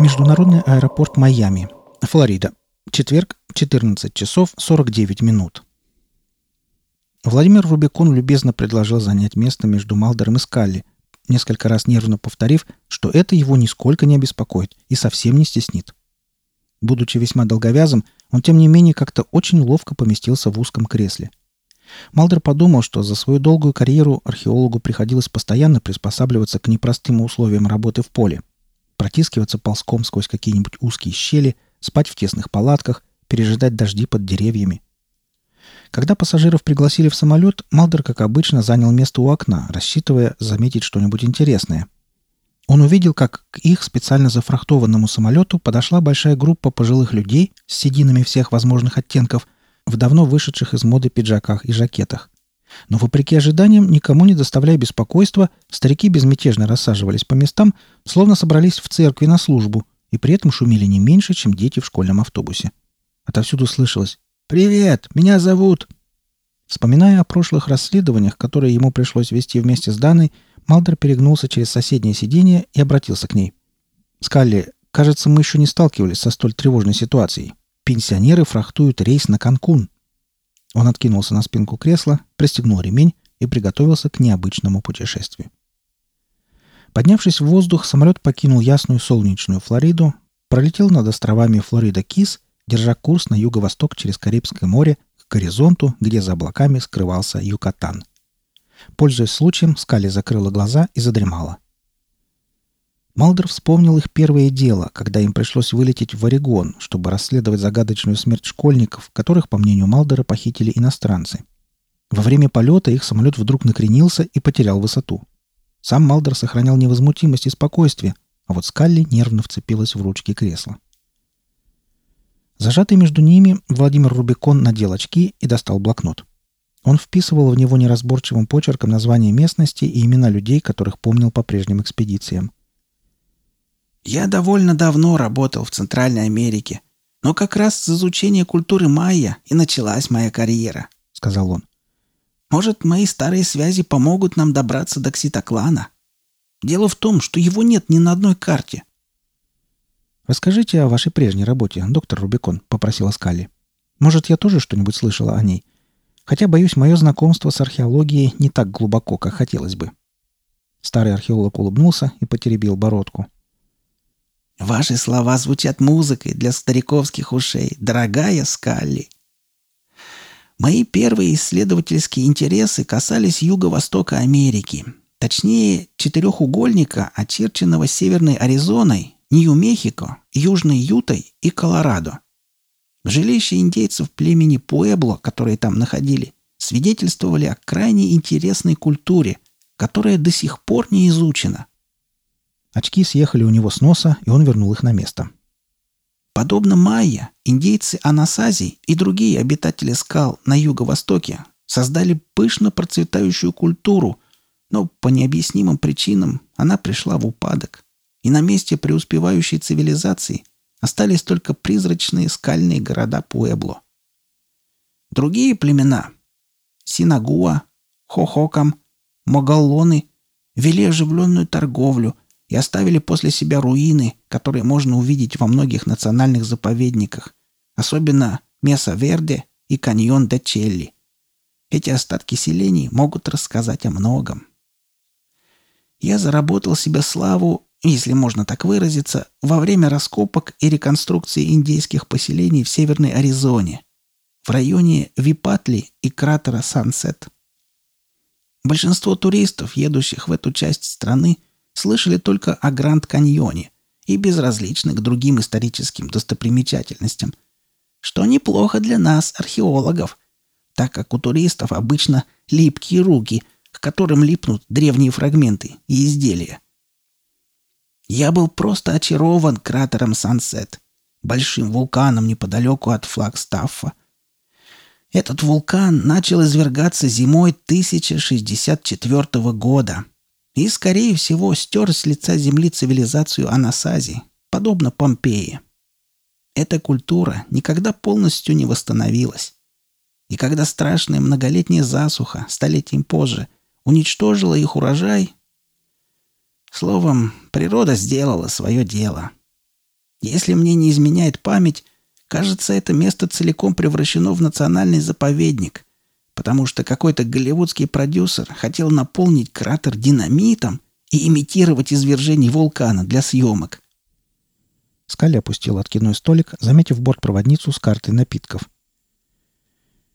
Международный аэропорт Майами, Флорида. Четверг, 14 часов 49 минут. Владимир Рубикон любезно предложил занять место между Малдером и Скалли, несколько раз нервно повторив, что это его нисколько не обеспокоит и совсем не стеснит. Будучи весьма долговязым, он тем не менее как-то очень ловко поместился в узком кресле. Малдер подумал, что за свою долгую карьеру археологу приходилось постоянно приспосабливаться к непростым условиям работы в поле. Протискиваться ползком сквозь какие-нибудь узкие щели, спать в тесных палатках, пережидать дожди под деревьями. Когда пассажиров пригласили в самолет, Малдер, как обычно, занял место у окна, рассчитывая заметить что-нибудь интересное. Он увидел, как к их специально зафрахтованному самолету подошла большая группа пожилых людей с сединами всех возможных оттенков в давно вышедших из моды пиджаках и жакетах. Но, вопреки ожиданиям, никому не доставляя беспокойства, старики безмятежно рассаживались по местам, словно собрались в церкви на службу, и при этом шумели не меньше, чем дети в школьном автобусе. Отовсюду слышалось «Привет! Меня зовут...» Вспоминая о прошлых расследованиях, которые ему пришлось вести вместе с Даной, Малдер перегнулся через соседнее сиденье и обратился к ней. «Скалли, кажется, мы еще не сталкивались со столь тревожной ситуацией. Пенсионеры фрахтуют рейс на Канкун». Он откинулся на спинку кресла, пристегнул ремень и приготовился к необычному путешествию. Поднявшись в воздух, самолет покинул ясную солнечную Флориду, пролетел над островами Флорида-Кис, держа курс на юго-восток через Карибское море к горизонту, где за облаками скрывался Юкатан. Пользуясь случаем, Скали закрыла глаза и задремала. Малдер вспомнил их первое дело, когда им пришлось вылететь в Орегон, чтобы расследовать загадочную смерть школьников, которых, по мнению Малдера, похитили иностранцы. Во время полета их самолет вдруг накренился и потерял высоту. Сам Малдер сохранял невозмутимость и спокойствие, а вот Скалли нервно вцепилась в ручки кресла. Зажатый между ними, Владимир Рубикон надел очки и достал блокнот. Он вписывал в него неразборчивым почерком названия местности и имена людей, которых помнил по прежним экспедициям. «Я довольно давно работал в Центральной Америке, но как раз с изучения культуры майя и началась моя карьера», — сказал он. «Может, мои старые связи помогут нам добраться до Кситоклана? Дело в том, что его нет ни на одной карте». «Расскажите о вашей прежней работе, доктор Рубикон», — попросила Скалли. «Может, я тоже что-нибудь слышала о ней?» Хотя, боюсь, мое знакомство с археологией не так глубоко, как хотелось бы. Старый археолог улыбнулся и потеребил бородку. «Ваши слова звучат музыкой для стариковских ушей, дорогая Скалли. Мои первые исследовательские интересы касались юго-востока Америки, точнее, четырехугольника, очерченного Северной Аризоной, Нью-Мехико, Южной Ютой и Колорадо. Жилища индейцев племени Пуэбло, которые там находили, свидетельствовали о крайне интересной культуре, которая до сих пор не изучена. Очки съехали у него с носа, и он вернул их на место. Подобно майя, индейцы Анасази и другие обитатели скал на юго-востоке создали пышно процветающую культуру, но по необъяснимым причинам она пришла в упадок. И на месте преуспевающей цивилизации Остались только призрачные скальные города Пуэбло. Другие племена – Синагуа, Хохокам, Могаллоны – вели оживленную торговлю и оставили после себя руины, которые можно увидеть во многих национальных заповедниках, особенно Меса-Верде и каньон де Челли. Эти остатки селений могут рассказать о многом. Я заработал себе славу если можно так выразиться, во время раскопок и реконструкции индейских поселений в Северной Аризоне, в районе Випатли и кратера Сансет. Большинство туристов, едущих в эту часть страны, слышали только о Гранд-Каньоне и безразличны к другим историческим достопримечательностям, что неплохо для нас, археологов, так как у туристов обычно липкие руки, к которым липнут древние фрагменты и изделия – я был просто очарован кратером Сансет, большим вулканом неподалеку от Флагстаффа. Этот вулкан начал извергаться зимой 1064 года и, скорее всего, стер с лица земли цивилизацию Анасази, подобно Помпеи. Эта культура никогда полностью не восстановилась. И когда страшная многолетняя засуха столетием позже уничтожила их урожай, Словом, природа сделала свое дело. Если мне не изменяет память, кажется, это место целиком превращено в национальный заповедник, потому что какой-то голливудский продюсер хотел наполнить кратер динамитом и имитировать извержение вулкана для съемок. Скалли опустил откидной столик, заметив бортпроводницу с картой напитков.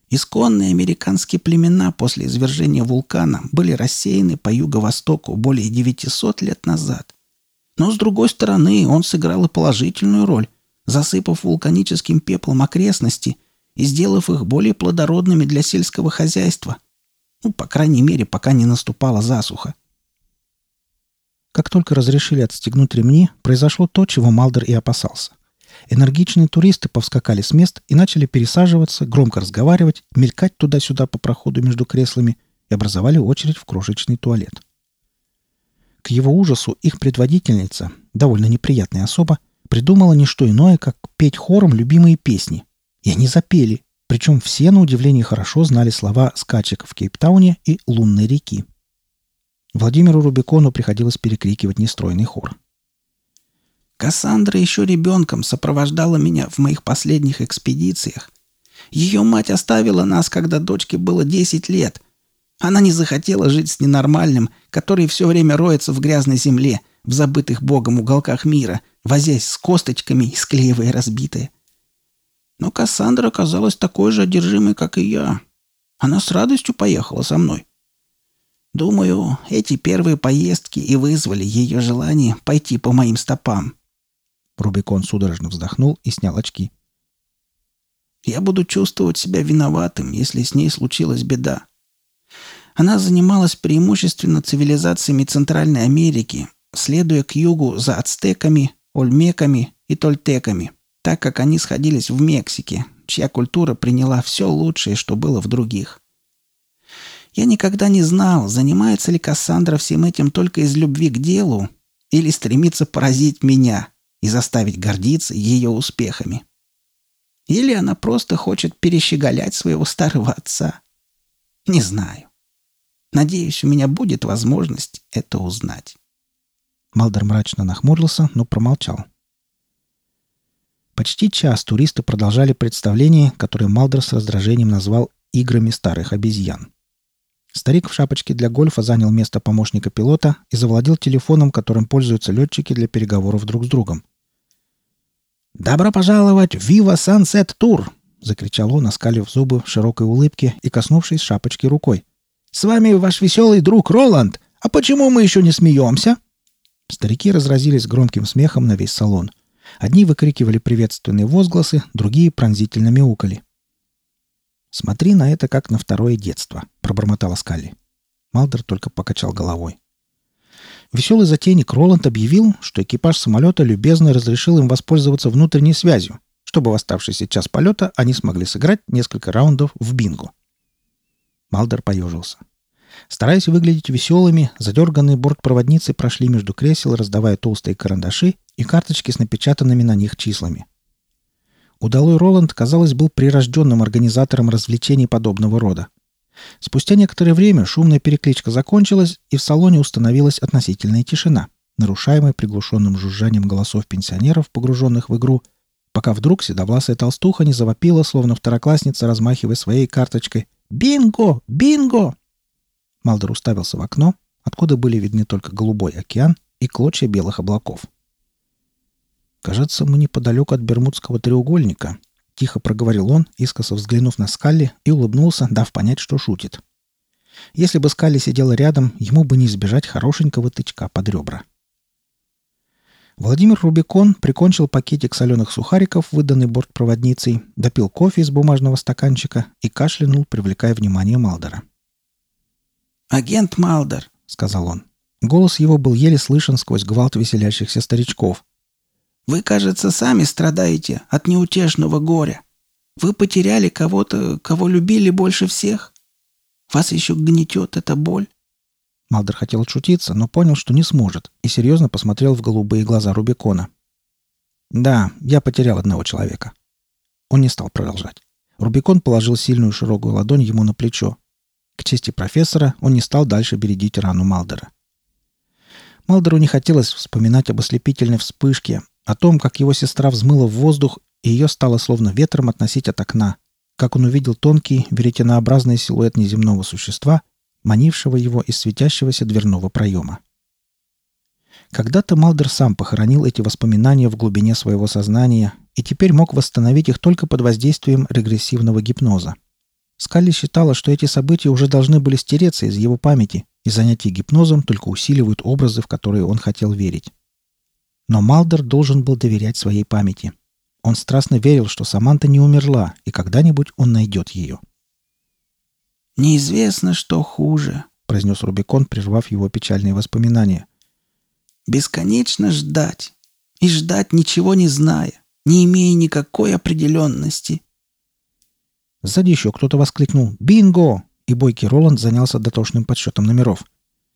Исконные американские племена после извержения вулкана были рассеяны по юго-востоку более 900 лет назад. Но, с другой стороны, он сыграл и положительную роль, засыпав вулканическим пеплом окрестности и сделав их более плодородными для сельского хозяйства. Ну, по крайней мере, пока не наступала засуха. Как только разрешили отстегнуть ремни, произошло то, чего Малдер и опасался. Энергичные туристы повскакали с мест и начали пересаживаться, громко разговаривать, мелькать туда-сюда по проходу между креслами и образовали очередь в крошечный туалет. К его ужасу их предводительница, довольно неприятная особа, придумала не что иное, как петь хором любимые песни. И они запели, причем все, на удивление, хорошо знали слова «Скачек в Кейптауне» и «Лунной реки». Владимиру Рубикону приходилось перекрикивать нестройный хор. «Кассандра еще ребенком сопровождала меня в моих последних экспедициях. Ее мать оставила нас, когда дочке было 10 лет, она не захотела жить с ненормальным, который все время роется в грязной земле, в забытых богом уголках мира, возясь с косточками и склеивая разбитые. Но Кассандра оказалась такой же одержимой, как и я. Она с радостью поехала со мной. Думаю, эти первые поездки и вызвали ее желание пойти по моим стопам. Рубикон судорожно вздохнул и снял очки. Я буду чувствовать себя виноватым, если с ней случилась беда. Она занималась преимущественно цивилизациями Центральной Америки, следуя к югу за ацтеками, ольмеками и тольтеками, так как они сходились в Мексике, чья культура приняла все лучшее, что было в других. Я никогда не знал, занимается ли Кассандра всем этим только из любви к делу или стремится поразить меня и заставить гордиться ее успехами. Или она просто хочет перещеголять своего старого отца. Не знаю. Надеюсь, у меня будет возможность это узнать. Малдер мрачно нахмурился, но промолчал. Почти час туристы продолжали представление, которое Малдер с раздражением назвал «играми старых обезьян». Старик в шапочке для гольфа занял место помощника пилота и завладел телефоном, которым пользуются летчики для переговоров друг с другом. «Добро пожаловать в Viva Sunset Tour!» — закричал он, оскалив зубы в широкой улыбке и коснувшись шапочки рукой. С вами ваш веселый друг Роланд. А почему мы еще не смеемся?» Старики разразились громким смехом на весь салон. Одни выкрикивали приветственные возгласы, другие пронзительно мяукали. «Смотри на это, как на второе детство», — пробормотала Скалли. Малдер только покачал головой. Веселый затейник Роланд объявил, что экипаж самолета любезно разрешил им воспользоваться внутренней связью, чтобы в оставшийся час полета они смогли сыграть несколько раундов в бинго. Малдер поежился. Стараясь выглядеть веселыми, задерганные бортпроводницы прошли между кресел, раздавая толстые карандаши и карточки с напечатанными на них числами. Удалой Роланд, казалось, был прирожденным организатором развлечений подобного рода. Спустя некоторое время шумная перекличка закончилась, и в салоне установилась относительная тишина, нарушаемая приглушенным жужжанием голосов пенсионеров, погруженных в игру, пока вдруг седовласая толстуха не завопила, словно второклассница, размахивая своей карточкой. «Бинго! Бинго!» Малдер уставился в окно, откуда были видны только голубой океан и клочья белых облаков. «Кажется, мы неподалеку от Бермудского треугольника», — тихо проговорил он, искоса взглянув на Скалли, и улыбнулся, дав понять, что шутит. Если бы Скалли сидела рядом, ему бы не избежать хорошенького тычка под ребра. Владимир Рубикон прикончил пакетик соленых сухариков, выданный бортпроводницей, допил кофе из бумажного стаканчика и кашлянул, привлекая внимание Малдера. «Агент Малдер», — сказал он. Голос его был еле слышен сквозь гвалт веселящихся старичков. «Вы, кажется, сами страдаете от неутешного горя. Вы потеряли кого-то, кого любили больше всех. Вас еще гнетет эта боль. Малдер хотел отшутиться, но понял, что не сможет, и серьезно посмотрел в голубые глаза Рубикона. «Да, я потерял одного человека». Он не стал продолжать. Рубикон положил сильную широкую ладонь ему на плечо. К чести профессора он не стал дальше бередить рану Малдера. Малдеру не хотелось вспоминать об ослепительной вспышке, О том, как его сестра взмыла в воздух, и ее стало словно ветром относить от окна. Как он увидел тонкий, веретенообразный силуэт неземного существа, манившего его из светящегося дверного проема. Когда-то Малдер сам похоронил эти воспоминания в глубине своего сознания и теперь мог восстановить их только под воздействием регрессивного гипноза. Скалли считала, что эти события уже должны были стереться из его памяти, и занятия гипнозом только усиливают образы, в которые он хотел верить. Но Малдер должен был доверять своей памяти. Он страстно верил, что Саманта не умерла, и когда-нибудь он найдет ее. «Неизвестно, что хуже», — произнес Рубикон, прервав его печальные воспоминания. «Бесконечно ждать. И ждать, ничего не зная, не имея никакой определенности». Сзади еще кто-то воскликнул «Бинго!» и бойкий Роланд занялся дотошным подсчетом номеров.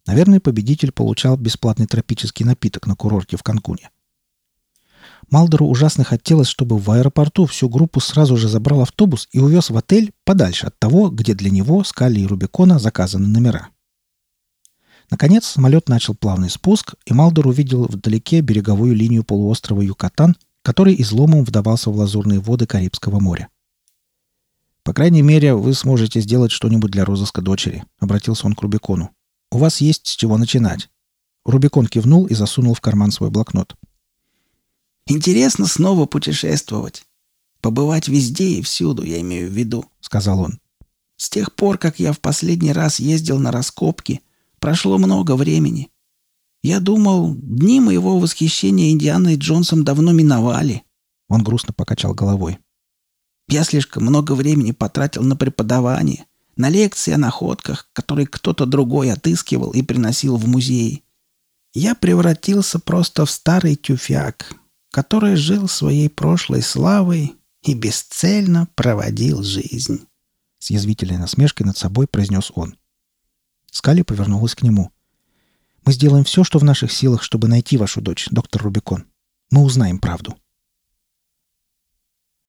Наверное, победитель получал бесплатный тропический напиток на курорте в Канкуне. Малдору ужасно хотелось, чтобы в аэропорту всю группу сразу же забрал автобус и увез в отель подальше от того, где для него, Скали и Рубикона заказаны номера. Наконец самолет начал плавный спуск, и Малдор увидел вдалеке береговую линию полуострова Юкатан, который изломом вдавался в лазурные воды Карибского моря. «По крайней мере, вы сможете сделать что-нибудь для розыска дочери», — обратился он к Рубикону. «У вас есть с чего начинать». Рубикон кивнул и засунул в карман свой блокнот. Интересно снова путешествовать. Побывать везде и всюду, я имею в виду», — сказал он. «С тех пор, как я в последний раз ездил на раскопки, прошло много времени. Я думал, дни моего восхищения Индианой Джонсом давно миновали». Он грустно покачал головой. «Я слишком много времени потратил на преподавание, на лекции о находках, которые кто-то другой отыскивал и приносил в музей. Я превратился просто в старый тюфяк, который жил своей прошлой славой и бесцельно проводил жизнь. С язвительной насмешкой над собой произнес он. Скали повернулась к нему. «Мы сделаем все, что в наших силах, чтобы найти вашу дочь, доктор Рубикон. Мы узнаем правду».